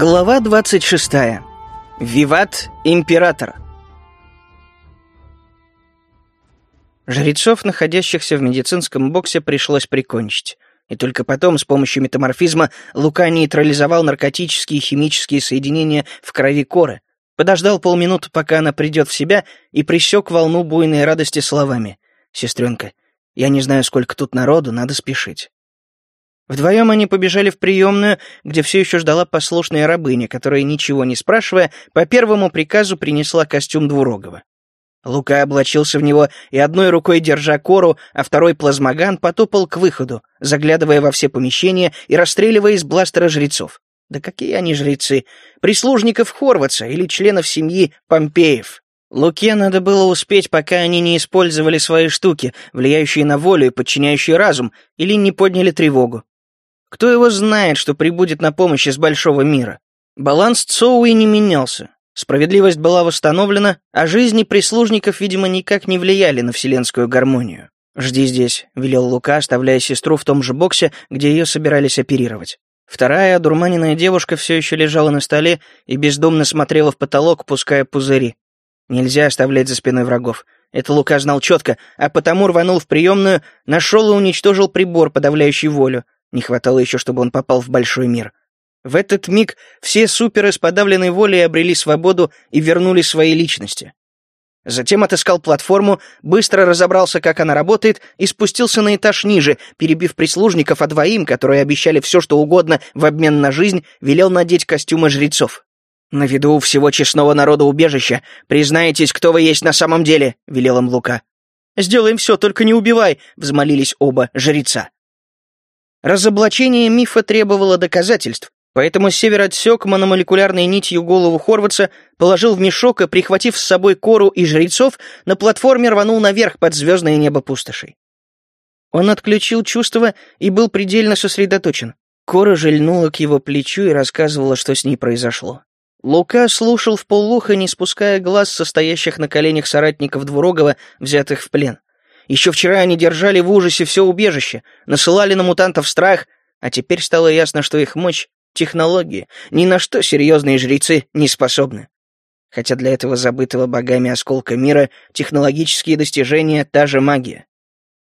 Глава 26. Виват Император. Жрецов, находящихся в медицинском боксе, пришлось прикончить. И только потом, с помощью метаморфизма, Лука нейтрализовал наркотические и химические соединения в крови коры, подождал полминуты, пока она придет в себя, и присек волну буйной радости словами. «Сестренка, я не знаю, сколько тут народу, надо спешить». Вдвоем они побежали в приемную, где все еще ждала послушная рабыня, которая, ничего не спрашивая, по первому приказу принесла костюм Двурогова. Лука облачился в него и одной рукой, держа кору, а второй плазмоган, потопал к выходу, заглядывая во все помещения и расстреливая из бластера жрецов. Да какие они жрецы? Прислужников Хорватса или членов семьи Помпеев. Луке надо было успеть, пока они не использовали свои штуки, влияющие на волю и подчиняющие разум, или не подняли тревогу. Кто его знает, что прибудет на помощь из большого мира? Баланс Цоуи не менялся. Справедливость была восстановлена, а жизни прислужников, видимо, никак не влияли на вселенскую гармонию. «Жди здесь», — велел Лука, оставляя сестру в том же боксе, где ее собирались оперировать. Вторая, одурманенная девушка, все еще лежала на столе и бездумно смотрела в потолок, пуская пузыри. Нельзя оставлять за спиной врагов. Это Лука знал четко, а потому рванул в приемную, нашел и уничтожил прибор, подавляющий волю. Не хватало еще, чтобы он попал в большой мир. В этот миг все суперы с подавленной волей обрели свободу и вернули свои личности. Затем отыскал платформу, быстро разобрался, как она работает, и спустился на этаж ниже, перебив прислужников, а двоим, которые обещали все, что угодно в обмен на жизнь, велел надеть костюмы жрецов. «На виду всего честного народа убежища. Признаетесь, кто вы есть на самом деле», — велел им Лука. «Сделаем все, только не убивай», — взмолились оба жреца. Разоблачение мифа требовало доказательств, поэтому Север отсек мономолекулярной нитью голову Хорватса, положил в мешок и, прихватив с собой кору и жрецов, на платформе рванул наверх под звездное небо пустошей. Он отключил чувства и был предельно сосредоточен. Кора жильнула к его плечу и рассказывала, что с ней произошло. Лука слушал в полуха, не спуская глаз состоящих на коленях соратников Двурогова, взятых в плен. Еще вчера они держали в ужасе все убежище, насылали на мутантов страх, а теперь стало ясно, что их мощь — технологии, ни на что серьезные жрецы не способны. Хотя для этого забытого богами осколка мира технологические достижения — та же магия.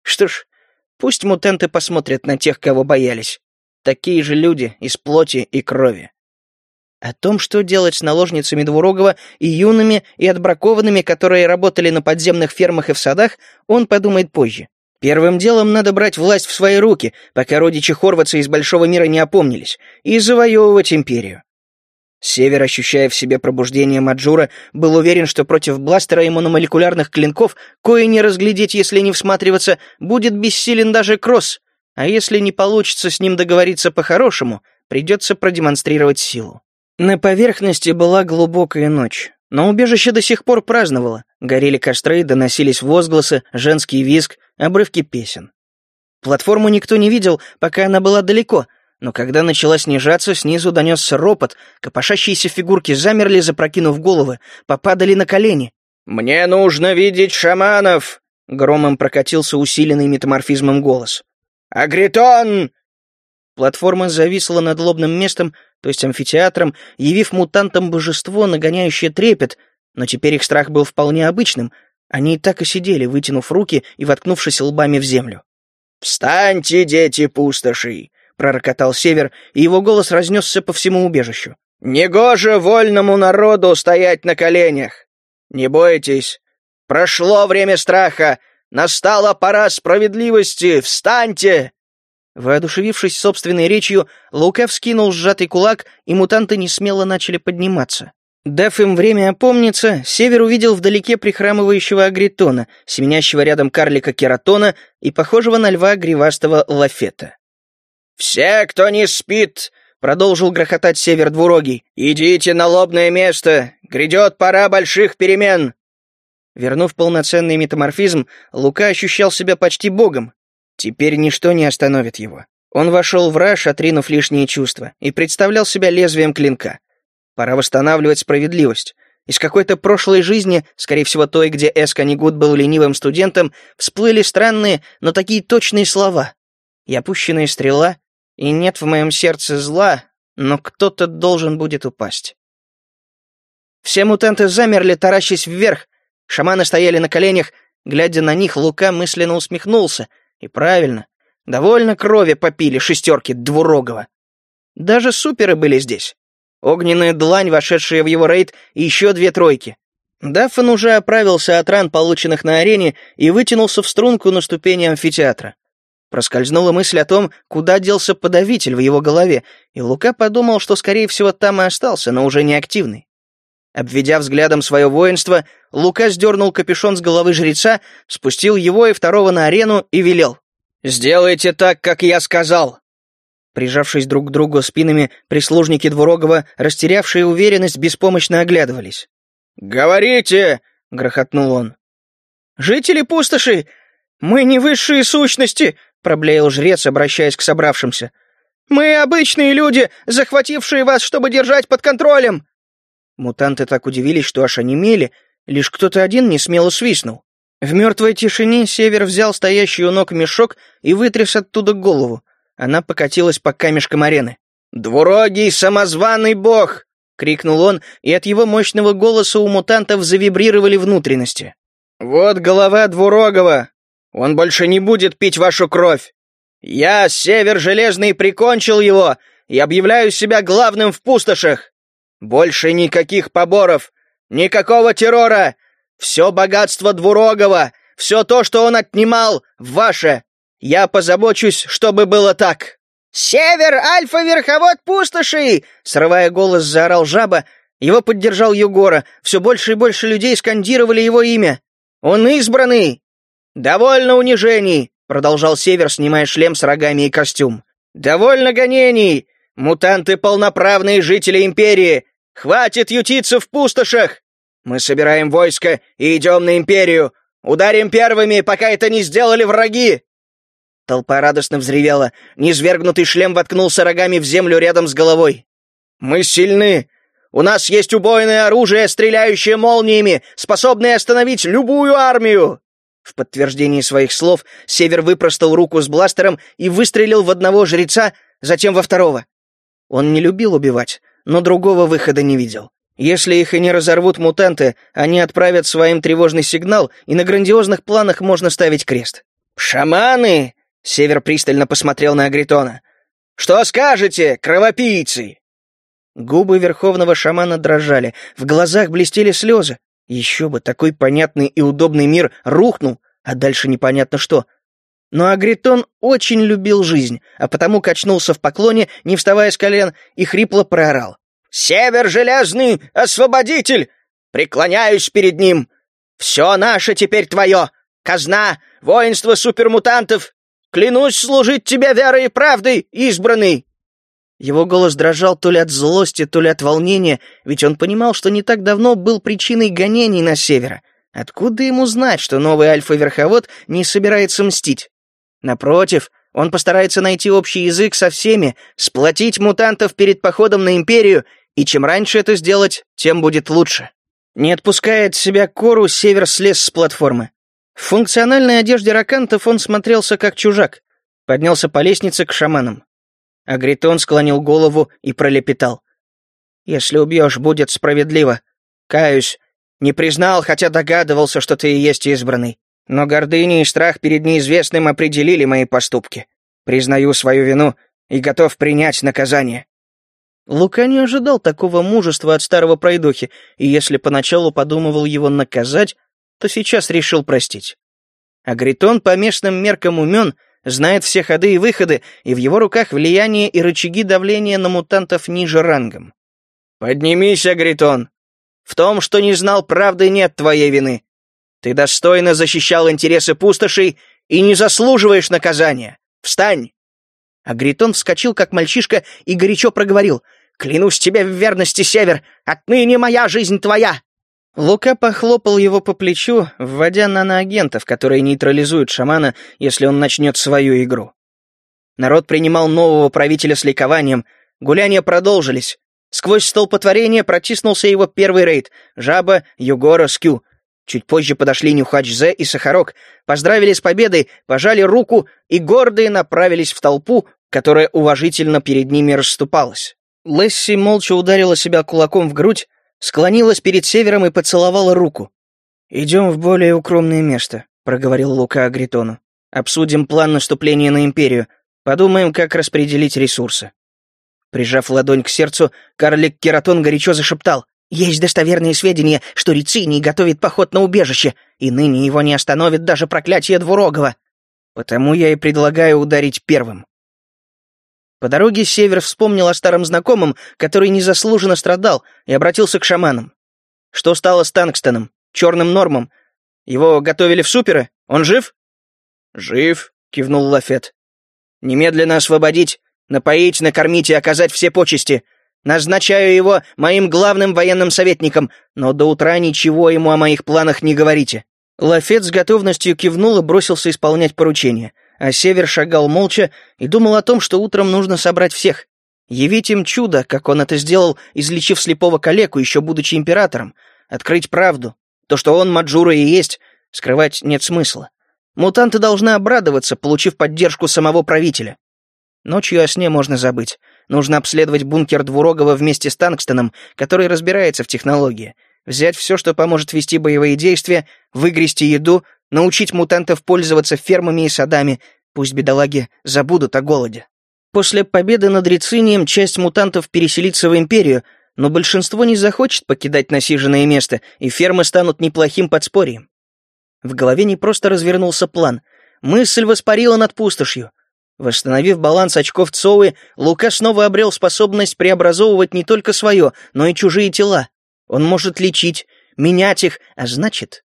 Что ж, пусть мутанты посмотрят на тех, кого боялись. Такие же люди из плоти и крови. О том, что делать с наложницами Двурогова и юными, и отбракованными, которые работали на подземных фермах и в садах, он подумает позже. Первым делом надо брать власть в свои руки, пока родичи Хорватса из Большого мира не опомнились, и завоевывать империю. Север, ощущая в себе пробуждение Маджура, был уверен, что против бластера и мономолекулярных клинков, кое не разглядеть, если не всматриваться, будет бессилен даже Кросс, а если не получится с ним договориться по-хорошему, придется продемонстрировать силу. На поверхности была глубокая ночь, но убежище до сих пор праздновало. Горели костры, доносились возгласы, женский визг, обрывки песен. Платформу никто не видел, пока она была далеко, но когда начала снижаться, снизу донесся ропот, копошащиеся фигурки замерли, запрокинув головы, попадали на колени. «Мне нужно видеть шаманов!» — громом прокатился усиленный метаморфизмом голос. «Агритон!» Платформа зависла над лобным местом, то есть амфитеатром, явив мутантам божество, нагоняющее трепет, но теперь их страх был вполне обычным. Они и так и сидели, вытянув руки и воткнувшись лбами в землю. «Встаньте, дети пустоши!» — пророкотал Север, и его голос разнесся по всему убежищу. «Негоже вольному народу стоять на коленях! Не бойтесь! Прошло время страха! Настала пора справедливости! Встаньте!» Воодушевившись собственной речью, Лука вскинул сжатый кулак, и мутанты несмело начали подниматься. Дав им время опомниться, Север увидел вдалеке прихрамывающего агритона, семенящего рядом карлика кератона и похожего на льва гривастого лафета. «Все, кто не спит!» — продолжил грохотать Север двурогий. «Идите на лобное место! Грядет пора больших перемен!» Вернув полноценный метаморфизм, Лука ощущал себя почти богом, Теперь ничто не остановит его. Он вошел в раж, отринув лишние чувства, и представлял себя лезвием клинка. Пора восстанавливать справедливость. Из какой-то прошлой жизни, скорее всего той, где Эсканигут был ленивым студентом, всплыли странные, но такие точные слова. И опущенная стрела, и нет в моем сердце зла, но кто-то должен будет упасть. Все мутанты замерли, таращась вверх. Шаманы стояли на коленях. Глядя на них, Лука мысленно усмехнулся. И правильно. Довольно крови попили шестерки двурогого. Даже суперы были здесь. Огненная длань, вошедшая в его рейд, и еще две тройки. Даффан уже оправился от ран, полученных на арене, и вытянулся в струнку на ступени амфитеатра. Проскользнула мысль о том, куда делся подавитель в его голове, и Лука подумал, что, скорее всего, там и остался, но уже не активный. Обведя взглядом свое воинство, Лука сдернул капюшон с головы жреца, спустил его и второго на арену и велел. «Сделайте так, как я сказал!» Прижавшись друг к другу спинами, прислужники Двурогова, растерявшие уверенность, беспомощно оглядывались. «Говорите!» — грохотнул он. «Жители пустоши! Мы не высшие сущности!» — проблеял жрец, обращаясь к собравшимся. «Мы обычные люди, захватившие вас, чтобы держать под контролем!» Мутанты так удивились, что аж онемели, лишь кто-то один не смело свистнул. В мертвой тишине Север взял стоящий у ног мешок и вытряс оттуда голову. Она покатилась по камешкам арены. «Двурогий самозваный бог!» — крикнул он, и от его мощного голоса у мутантов завибрировали внутренности. «Вот голова Двурогого! Он больше не будет пить вашу кровь! Я, Север Железный, прикончил его и объявляю себя главным в пустошах! Больше никаких поборов, никакого террора! Все богатство Двурогого, все то, что он отнимал, ваше! Я позабочусь, чтобы было так!» «Север, альфа-верховод пустоши!» Срывая голос, заорал жаба. Его поддержал Югора. Все больше и больше людей скандировали его имя. «Он избранный!» «Довольно унижений!» Продолжал Север, снимая шлем с рогами и костюм. «Довольно гонений! Мутанты — полноправные жители Империи! Хватит ютиться в пустошах! Мы собираем войско и идем на Империю! Ударим первыми, пока это не сделали враги!» Толпа радостно взревела. Низвергнутый шлем воткнулся рогами в землю рядом с головой. «Мы сильны! У нас есть убойное оружие, стреляющее молниями, способное остановить любую армию!» В подтверждении своих слов Север выпростал руку с бластером и выстрелил в одного жреца, затем во второго. Он не любил убивать, но другого выхода не видел. Если их и не разорвут мутанты, они отправят своим тревожный сигнал, и на грандиозных планах можно ставить крест. «Шаманы!» Север пристально посмотрел на Агритона. «Что скажете, кровопийцы?» Губы верховного шамана дрожали, в глазах блестели слезы. Еще бы, такой понятный и удобный мир рухнул, а дальше непонятно что. Но Агритон очень любил жизнь, а потому качнулся в поклоне, не вставая с колен, и хрипло проорал. «Север Железный, освободитель! Преклоняюсь перед ним! Все наше теперь твое! Казна, воинство супермутантов, Клянусь служить тебе верой и правдой, избранный!» Его голос дрожал то ли от злости, то ли от волнения, ведь он понимал, что не так давно был причиной гонений на севера. Откуда ему знать, что новый альфа-верховод не собирается мстить? Напротив, он постарается найти общий язык со всеми, сплотить мутантов перед походом на Империю, и чем раньше это сделать, тем будет лучше. Не отпуская от себя кору, Север слез с платформы. В функциональной одежде ракантов он смотрелся как чужак. Поднялся по лестнице к шаманам. Агритон склонил голову и пролепетал. «Если убьешь, будет справедливо. Каюсь. Не признал, хотя догадывался, что ты и есть избранный. Но гордыня и страх перед неизвестным определили мои поступки. Признаю свою вину и готов принять наказание». Лука не ожидал такого мужества от старого пройдохи, и если поначалу подумывал его наказать, то сейчас решил простить. Агритон по местным меркам умен, знает все ходы и выходы, и в его руках влияние и рычаги давления на мутантов ниже рангом. «Поднимись, Агритон! В том, что не знал правды, нет твоей вины. Ты достойно защищал интересы пустошей и не заслуживаешь наказания. Встань!» Агритон вскочил, как мальчишка, и горячо проговорил. «Клянусь тебе в верности, Север! Отныне моя жизнь твоя!» Лука похлопал его по плечу, вводя наноагентов, которые нейтрализуют шамана, если он начнет свою игру. Народ принимал нового правителя с ликованием, гуляния продолжились. Сквозь столпотворение протиснулся его первый рейд — Жаба, Югора, Скю. Чуть позже подошли Нюхач Зе и Сахарок, поздравили с победой, пожали руку и гордые направились в толпу, которая уважительно перед ними расступалась. Лесси молча ударила себя кулаком в грудь, склонилась перед севером и поцеловала руку. «Идем в более укромное место», — проговорил Лука Агритону. «Обсудим план наступления на Империю. Подумаем, как распределить ресурсы». Прижав ладонь к сердцу, карлик Кератон горячо зашептал. «Есть достоверные сведения, что Рициний готовит поход на убежище, и ныне его не остановит даже проклятие Двурогова. Потому я и предлагаю ударить первым». По дороге Север вспомнил о старом знакомом, который незаслуженно страдал, и обратился к шаманам. Что стало с Тангстоном, черным нормом? Его готовили в суперы? Он жив? «Жив», — кивнул Лафет. «Немедленно освободить, напоить, накормить и оказать все почести. Назначаю его моим главным военным советником, но до утра ничего ему о моих планах не говорите». Лафет с готовностью кивнул и бросился исполнять поручение, а Север шагал молча и думал о том, что утром нужно собрать всех. Явить им чудо, как он это сделал, излечив слепого калеку, еще будучи императором. Открыть правду. То, что он Маджура и есть, скрывать нет смысла. Мутанты должны обрадоваться, получив поддержку самого правителя. Ночью о сне можно забыть. Нужно обследовать бункер Двурогова вместе с Тангстоном, который разбирается в технологии. Взять все, что поможет вести боевые действия, выгрести еду, научить мутантов пользоваться фермами и садами. Пусть бедолаги забудут о голоде. После победы над Рицинием часть мутантов переселится в Империю, но большинство не захочет покидать насиженное место, и фермы станут неплохим подспорьем. В голове не просто развернулся план. Мысль воспарила над пустошью. Восстановив баланс очков Цоуи, Лука снова обрел способность преобразовывать не только свое, но и чужие тела. Он может лечить, менять их, а значит...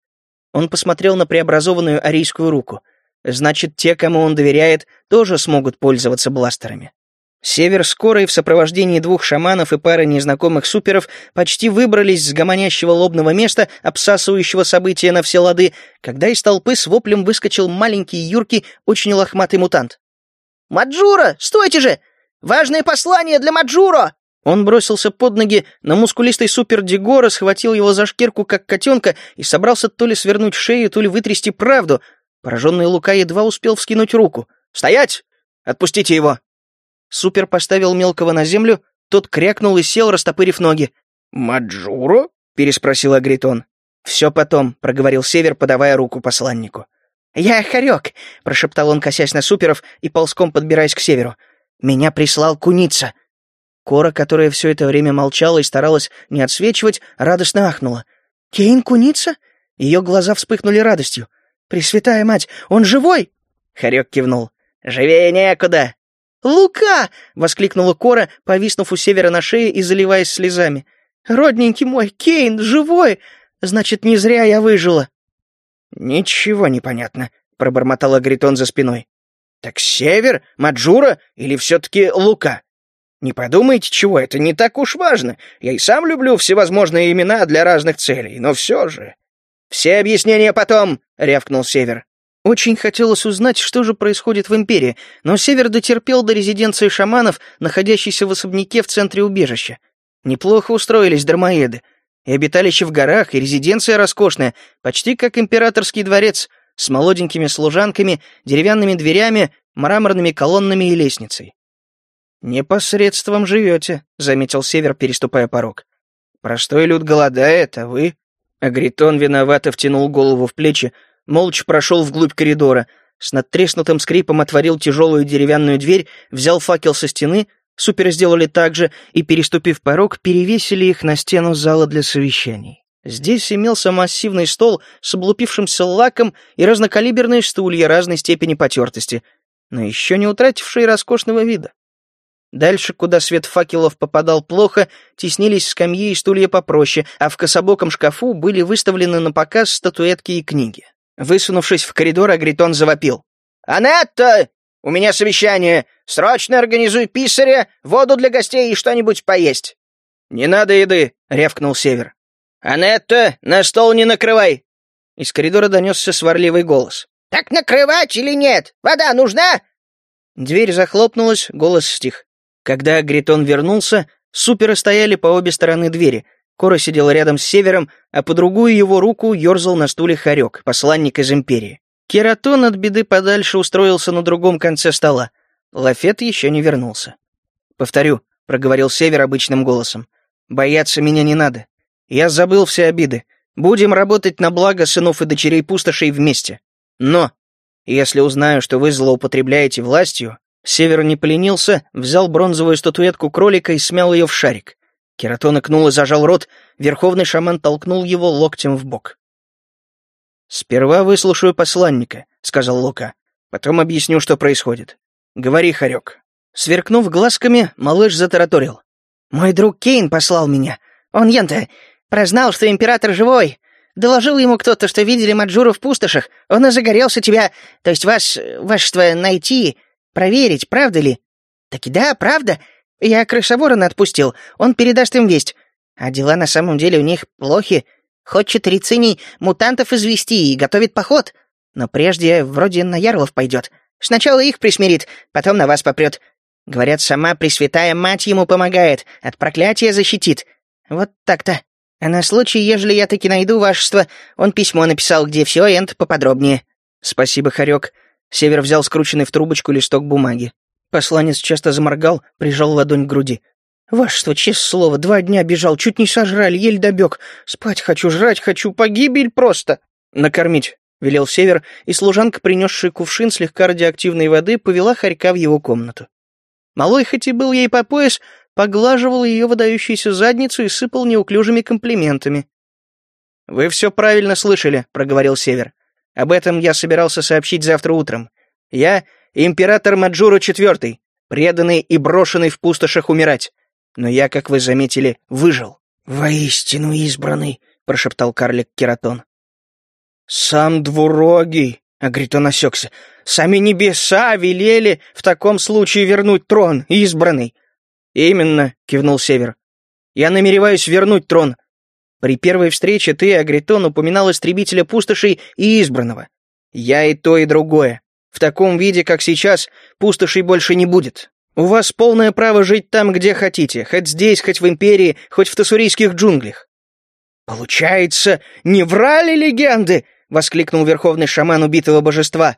Он посмотрел на преобразованную арийскую руку. Значит, те, кому он доверяет, тоже смогут пользоваться бластерами. Север скоро и в сопровождении двух шаманов и пары незнакомых суперов почти выбрались с гомонящего лобного места, обсасывающего события на все лады, когда из толпы с воплем выскочил маленький юркий, очень лохматый мутант. «Маджура, стойте же! Важное послание для Маджура!» Он бросился под ноги, но мускулистый супер Дегора схватил его за шкирку, как котенка, и собрался то ли свернуть шею, то ли вытрясти правду. Пораженный Лука едва успел вскинуть руку. «Стоять! Отпустите его!» Супер поставил мелкого на землю, тот крякнул и сел, растопырив ноги. «Маджуро?» — переспросил Агритон. «Все потом», — проговорил Север, подавая руку посланнику. «Я Хорек», — прошептал он, косясь на суперов и ползком подбираясь к Северу. «Меня прислал Куница». Кора, которая все это время молчала и старалась не отсвечивать, радостно ахнула. «Кейн Куница?» Ее глаза вспыхнули радостью. «Пресвятая мать, он живой?» Хорек кивнул. «Живее некуда!» «Лука!» — воскликнула Кора, повиснув у севера на шее и заливаясь слезами. «Родненький мой, Кейн, живой! Значит, не зря я выжила!» «Ничего не понятно», — пробормотал Агритон за спиной. «Так север, Маджура или все-таки Лука? Не подумайте, чего, это не так уж важно. Я и сам люблю всевозможные имена для разных целей, но все же...» «Все объяснения потом!» — рявкнул Север. Очень хотелось узнать, что же происходит в Империи, но Север дотерпел до резиденции шаманов, находящейся в особняке в центре убежища. Неплохо устроились дармоеды. И обиталище в горах, и резиденция роскошная, почти как императорский дворец, с молоденькими служанками, деревянными дверями, мраморными колоннами и лестницей. «Непосредством живете», — заметил Север, переступая порог. «Простой люд голодает, а вы...» Агритон виновато втянул голову в плечи, молча прошел вглубь коридора, с надтреснутым скрипом отворил тяжелую деревянную дверь, взял факел со стены, суперы сделали так же и, переступив порог, перевесили их на стену зала для совещаний. Здесь имелся массивный стол с облупившимся лаком и разнокалиберные стулья разной степени потертости, но еще не утратившие роскошного вида. Дальше, куда свет факелов попадал плохо, теснились скамьи и стулья попроще, а в кособоком шкафу были выставлены на показ статуэтки и книги. Высунувшись в коридор, Агритон завопил. «Анетта! У меня совещание! Срочно организуй писаря, воду для гостей и что-нибудь поесть!» «Не надо еды!» — рявкнул Север. «Анетта, на стол не накрывай!» Из коридора донесся сварливый голос. «Так накрывать или нет? Вода нужна?» Дверь захлопнулась, голос стих. Когда Агритон вернулся, суперы стояли по обе стороны двери, Кора сидел рядом с Севером, а по другую его руку ерзал на стуле Харек, посланник из Империи. Кератон от беды подальше устроился на другом конце стола. Лафет еще не вернулся. Повторю, — проговорил Север обычным голосом. «Бояться меня не надо. Я забыл все обиды. Будем работать на благо сынов и дочерей пустошей вместе. Но, если узнаю, что вы злоупотребляете властью...» Север не поленился, взял бронзовую статуэтку кролика и смял ее в шарик. Кератон икнул и зажал рот, верховный шаман толкнул его локтем в бок. «Сперва выслушаю посланника», — сказал Лука. «Потом объясню, что происходит. Говори, Харек». Сверкнув глазками, малыш затараторил. «Мой друг Кейн послал меня. Он янта прознал, что император живой. Доложил ему кто-то, что видели Маджуру в пустошах. Он и загорелся тебя, то есть вас, вашество, найти, проверить, правда ли?» «Таки да, правда. Я крысоворона отпустил, он передаст им весть. А дела на самом деле у них плохи. Хочет Рициний мутантов извести и готовит поход. Но прежде вроде на Ярлов пойдет. Сначала их присмирит, потом на вас попрет. Говорят, сама Пресвятая Мать ему помогает, от проклятия защитит. Вот так-то. А на случай, ежели я таки найду вашество, он письмо написал, где все энт поподробнее. Спасибо, Харек. Север взял скрученный в трубочку листок бумаги. Посланец часто заморгал, прижал ладонь к груди. «Вашество, честное слово, два дня бежал, чуть не сожрали, еле добег. Спать хочу, жрать хочу, погибель просто!» «Накормить», — велел Север, и служанка, принесшая кувшин слегка радиоактивной воды, повела Харька в его комнату. Малой, хоть и был ей по пояс, поглаживал ее выдающуюся задницу и сыпал неуклюжими комплиментами. «Вы все правильно слышали», — проговорил Север. «Об этом я собирался сообщить завтра утром. Я — император Маджура IV, преданный и брошенный в пустошах умирать. Но я, как вы заметили, выжил». «Воистину избранный», — прошептал карлик Кератон. «Сам двурогий», — Агритон осекся, — «сами небеса велели в таком случае вернуть трон, избранный». «Именно», — кивнул Север. «Я намереваюсь вернуть трон. При первой встрече ты, Агритон, упоминал истребителя пустошей и избранного. Я и то, и другое. В таком виде, как сейчас, пустошей больше не будет. У вас полное право жить там, где хотите, хоть здесь, хоть в Империи, хоть в тассурийских джунглях». «Получается, не врали легенды?» — воскликнул верховный шаман убитого божества.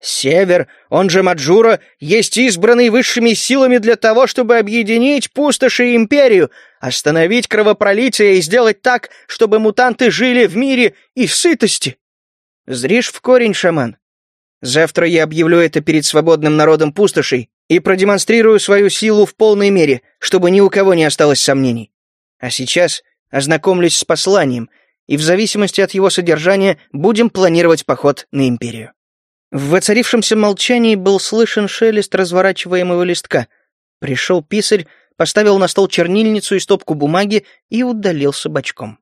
«Север, он же Маджура, есть избранный высшими силами для того, чтобы объединить пустоши и Империю, остановить кровопролитие и сделать так, чтобы мутанты жили в мире и в сытости». «Зришь в корень, шаман. Завтра я объявлю это перед свободным народом пустошей и продемонстрирую свою силу в полной мере, чтобы ни у кого не осталось сомнений. А сейчас ознакомлюсь с посланием, и в зависимости от его содержания будем планировать поход на Империю». В воцарившемся молчании был слышен шелест разворачиваемого листка. Пришел писарь, поставил на стол чернильницу и стопку бумаги и удалился бочком.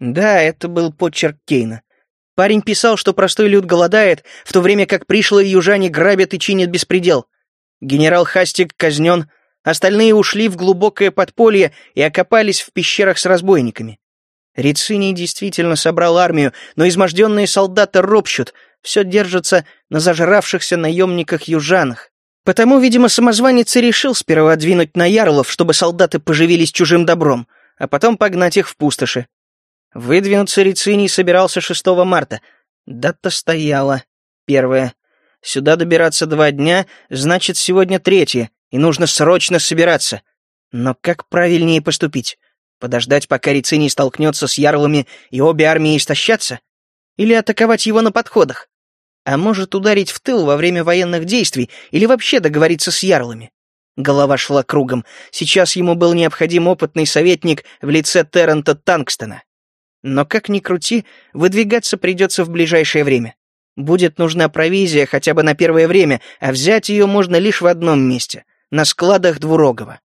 Да, это был почерк Кейна. Парень писал, что простой люд голодает, в то время как пришлые южане грабят и чинят беспредел. Генерал Хастик казнен, остальные ушли в глубокое подполье и окопались в пещерах с разбойниками. Рициний действительно собрал армию, но изможденные солдаты ропщут, все держится на зажравшихся наемниках-южанах. Потому, видимо, самозванец и решил сперва двинуть на ярлов, чтобы солдаты поживились чужим добром, а потом погнать их в пустоши. Выдвинуться Рициний собирался 6 марта. Дата стояла. Первая. Сюда добираться два дня, значит, сегодня третье, и нужно срочно собираться. Но как правильнее поступить? Подождать, пока Рициний столкнется с ярлами, и обе армии истощатся? Или атаковать его на подходах? А может, ударить в тыл во время военных действий, или вообще договориться с ярлами? Голова шла кругом. Сейчас ему был необходим опытный советник в лице Террента Танкстона. Но как ни крути, выдвигаться придется в ближайшее время. Будет нужна провизия хотя бы на первое время, а взять ее можно лишь в одном месте — на складах Двурогова.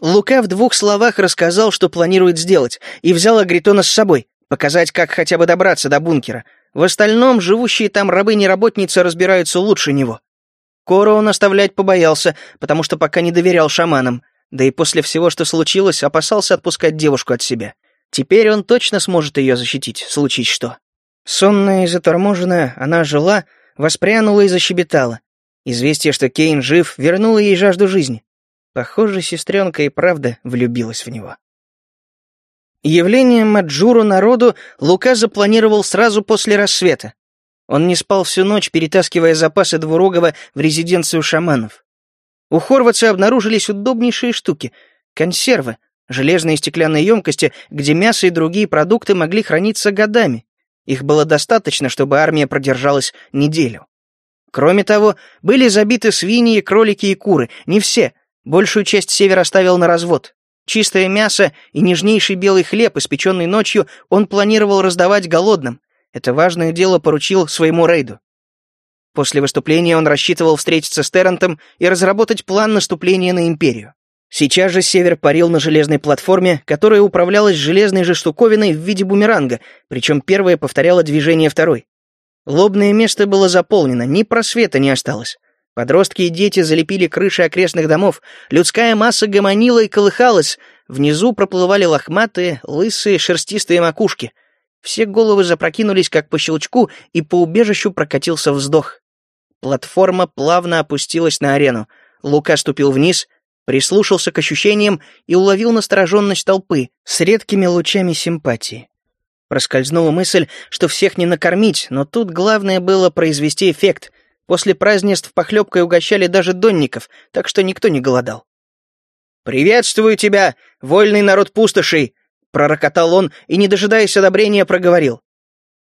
Лука в двух словах рассказал, что планирует сделать, и взял Агритона с собой, показать, как хотя бы добраться до бункера. В остальном, живущие там рабыни-работницы разбираются лучше него. Кору он оставлять побоялся, потому что пока не доверял шаманам, да и после всего, что случилось, опасался отпускать девушку от себя. Теперь он точно сможет ее защитить, случись что. Сонная и заторможенная, она жила, воспрянула и защебетала. Известие, что Кейн жив, вернуло ей жажду жизни. Похоже, сестренка и правда влюбилась в него. Явление Маджуру народу Лука запланировал сразу после рассвета. Он не спал всю ночь, перетаскивая запасы Двурогова в резиденцию шаманов. У Хорватса обнаружились удобнейшие штуки — консервы, железные стеклянные емкости, где мясо и другие продукты могли храниться годами. Их было достаточно, чтобы армия продержалась неделю. Кроме того, были забиты свиньи, кролики и куры. Не все. Большую часть север оставил на развод. Чистое мясо и нежнейший белый хлеб, испеченный ночью, он планировал раздавать голодным. Это важное дело поручил своему рейду. После выступления он рассчитывал встретиться с Террентом и разработать план наступления на Империю. Сейчас же Север парил на железной платформе, которая управлялась железной же штуковиной в виде бумеранга, причем первая повторяла движение второй. Лобное место было заполнено, ни просвета не осталось. Подростки и дети залепили крыши окрестных домов, людская масса гомонила и колыхалась, внизу проплывали лохматые, лысые, шерстистые макушки. Все головы запрокинулись, как по щелчку, и по убежищу прокатился вздох. Платформа плавно опустилась на арену. Лука ступил вниз, прислушался к ощущениям и уловил настороженность толпы с редкими лучами симпатии. Проскользнула мысль, что всех не накормить, но тут главное было произвести эффект. После празднеств похлебкой угощали даже донников, так что никто не голодал. «Приветствую тебя, вольный народ пустошей!» — пророкотал он и, не дожидаясь одобрения, проговорил.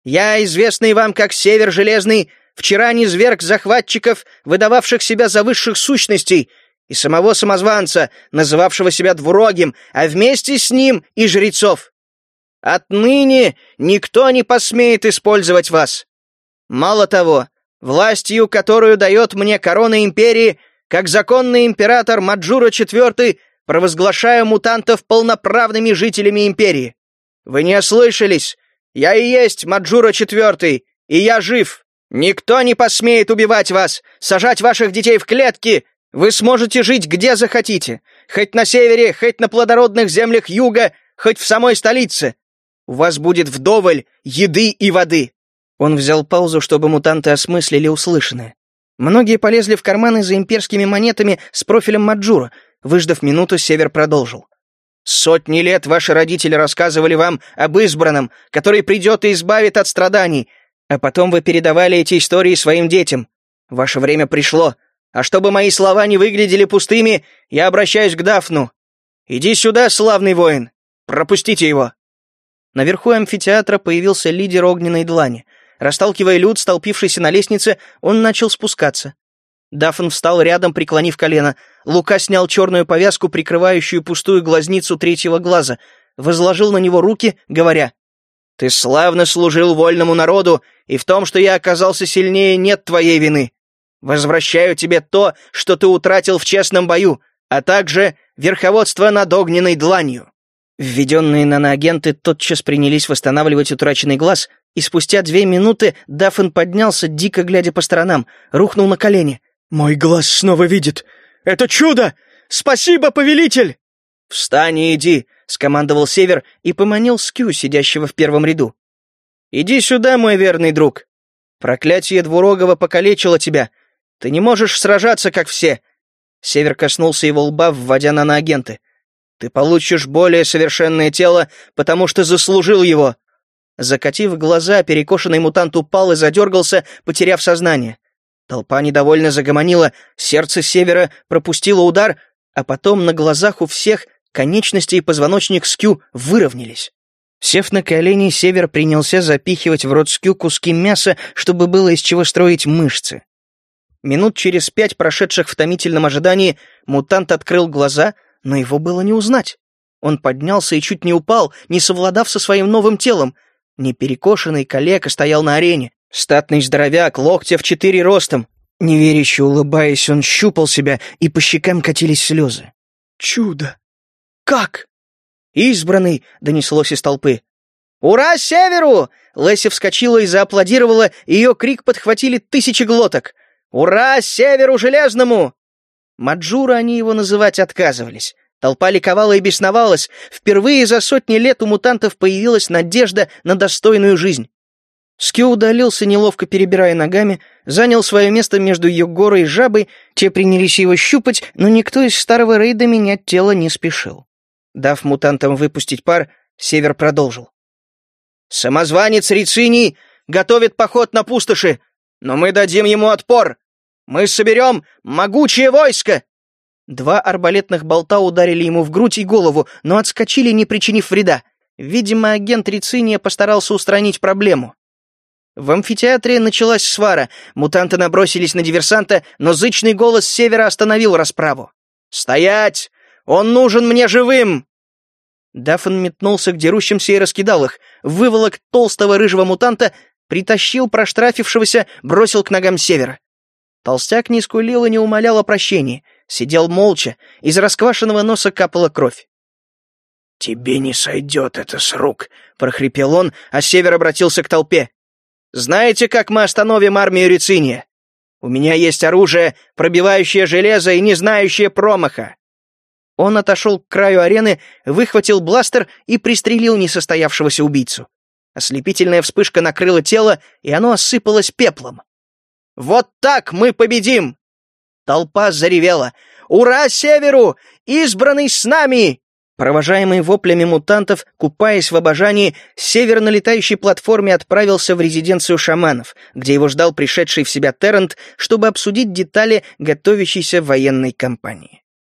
«Я, известный вам как Север Железный, вчера низверг захватчиков, выдававших себя за высших сущностей, и самого самозванца, называвшего себя двурогим, а вместе с ним и жрецов. Отныне никто не посмеет использовать вас. Мало того, властью, которую дает мне корона империи, как законный император Маджура IV, провозглашаю мутантов полноправными жителями империи. Вы не ослышались? Я и есть Маджура IV, и я жив. Никто не посмеет убивать вас, сажать ваших детей в клетки. Вы сможете жить где захотите, хоть на севере, хоть на плодородных землях юга, хоть в самой столице. У вас будет вдоволь еды и воды!» Он взял паузу, чтобы мутанты осмыслили услышанное. Многие полезли в карманы за имперскими монетами с профилем Маджура. Выждав минуту, Север продолжил. «Сотни лет ваши родители рассказывали вам об избранном, который придет и избавит от страданий, а потом вы передавали эти истории своим детям. Ваше время пришло, а чтобы мои слова не выглядели пустыми, я обращаюсь к Дафну. Иди сюда, славный воин, пропустите его!» Наверху амфитеатра появился лидер огненной длани. Расталкивая люд, столпившийся на лестнице, он начал спускаться. Дафн встал рядом, преклонив колено. Лука снял черную повязку, прикрывающую пустую глазницу третьего глаза, возложил на него руки, говоря, «Ты славно служил вольному народу, и в том, что я оказался сильнее, нет твоей вины. Возвращаю тебе то, что ты утратил в честном бою, а также верховодство над огненной дланью». Введенные наноагенты тотчас принялись восстанавливать утраченный глаз, и спустя две минуты Даффен поднялся, дико глядя по сторонам, рухнул на колени. «Мой глаз снова видит! Это чудо! Спасибо, повелитель!» «Встань и иди!» — скомандовал Север и поманил Скю, сидящего в первом ряду. «Иди сюда, мой верный друг! Проклятие двурогого покалечило тебя! Ты не можешь сражаться, как все!» Север коснулся его лба, вводя наноагенты. Ты получишь более совершенное тело, потому что заслужил его!» Закатив глаза, перекошенный мутант упал и задергался, потеряв сознание. Толпа недовольно загомонила, сердце севера пропустило удар, а потом на глазах у всех конечности и позвоночник Скю выровнялись. Сев на колени, север принялся запихивать в рот Скю куски мяса, чтобы было из чего строить мышцы. Минут через пять, прошедших в томительном ожидании, мутант открыл глаза, но его было не узнать. Он поднялся и чуть не упал, не совладав со своим новым телом. Неперекошенный калека стоял на арене. Статный здоровяк, локтя в четыре ростом. Неверяще улыбаясь, он щупал себя, и по щекам катились слезы. «Чудо! Как?» «Избранный!» — донеслось из толпы. «Ура северу!» Лесси вскочила и зааплодировала, ее крик подхватили тысячи глоток. «Ура северу железному!» Маджура они его называть отказывались. Толпа ликовала и бесновалась. Впервые за сотни лет у мутантов появилась надежда на достойную жизнь. Скю удалился, неловко перебирая ногами, занял свое место между Йогорой и Жабой, те принялись его щупать, но никто из старого рейда менять тело не спешил. Дав мутантам выпустить пар, Север продолжил. «Самозванец Рициний готовит поход на пустоши, но мы дадим ему отпор. Мы соберем могучее войско. Два арбалетных болта ударили ему в грудь и голову, но отскочили, не причинив вреда. Видимо, агент Рициния постарался устранить проблему. В амфитеатре началась свара, мутанты набросились на диверсанта, но зычный голос севера остановил расправу. «Стоять! Он нужен мне живым!» Даффен метнулся к дерущимся и раскидал их, выволок толстого рыжего мутанта, притащил проштрафившегося, бросил к ногам севера. Толстяк не скулил и не умолял о прощении, сидел молча, из расквашенного носа капала кровь. «Тебе не сойдет это с рук», — прохрипел он, а север обратился к толпе. «Знаете, как мы остановим армию Рициния? У меня есть оружие, пробивающее железо и не знающее промаха. Он отошел к краю арены, выхватил бластер и пристрелил несостоявшегося убийцу. Ослепительная вспышка накрыла тело, и оно осыпалось пеплом. «Вот так мы победим!» Толпа заревела. «Ура Северу! Избранный с нами!» Провожаемый воплями мутантов, купаясь в обожании, Север на летающей платформе отправился в резиденцию шаманов, где его ждал пришедший в себя Террент, чтобы обсудить детали готовящейся военной кампании.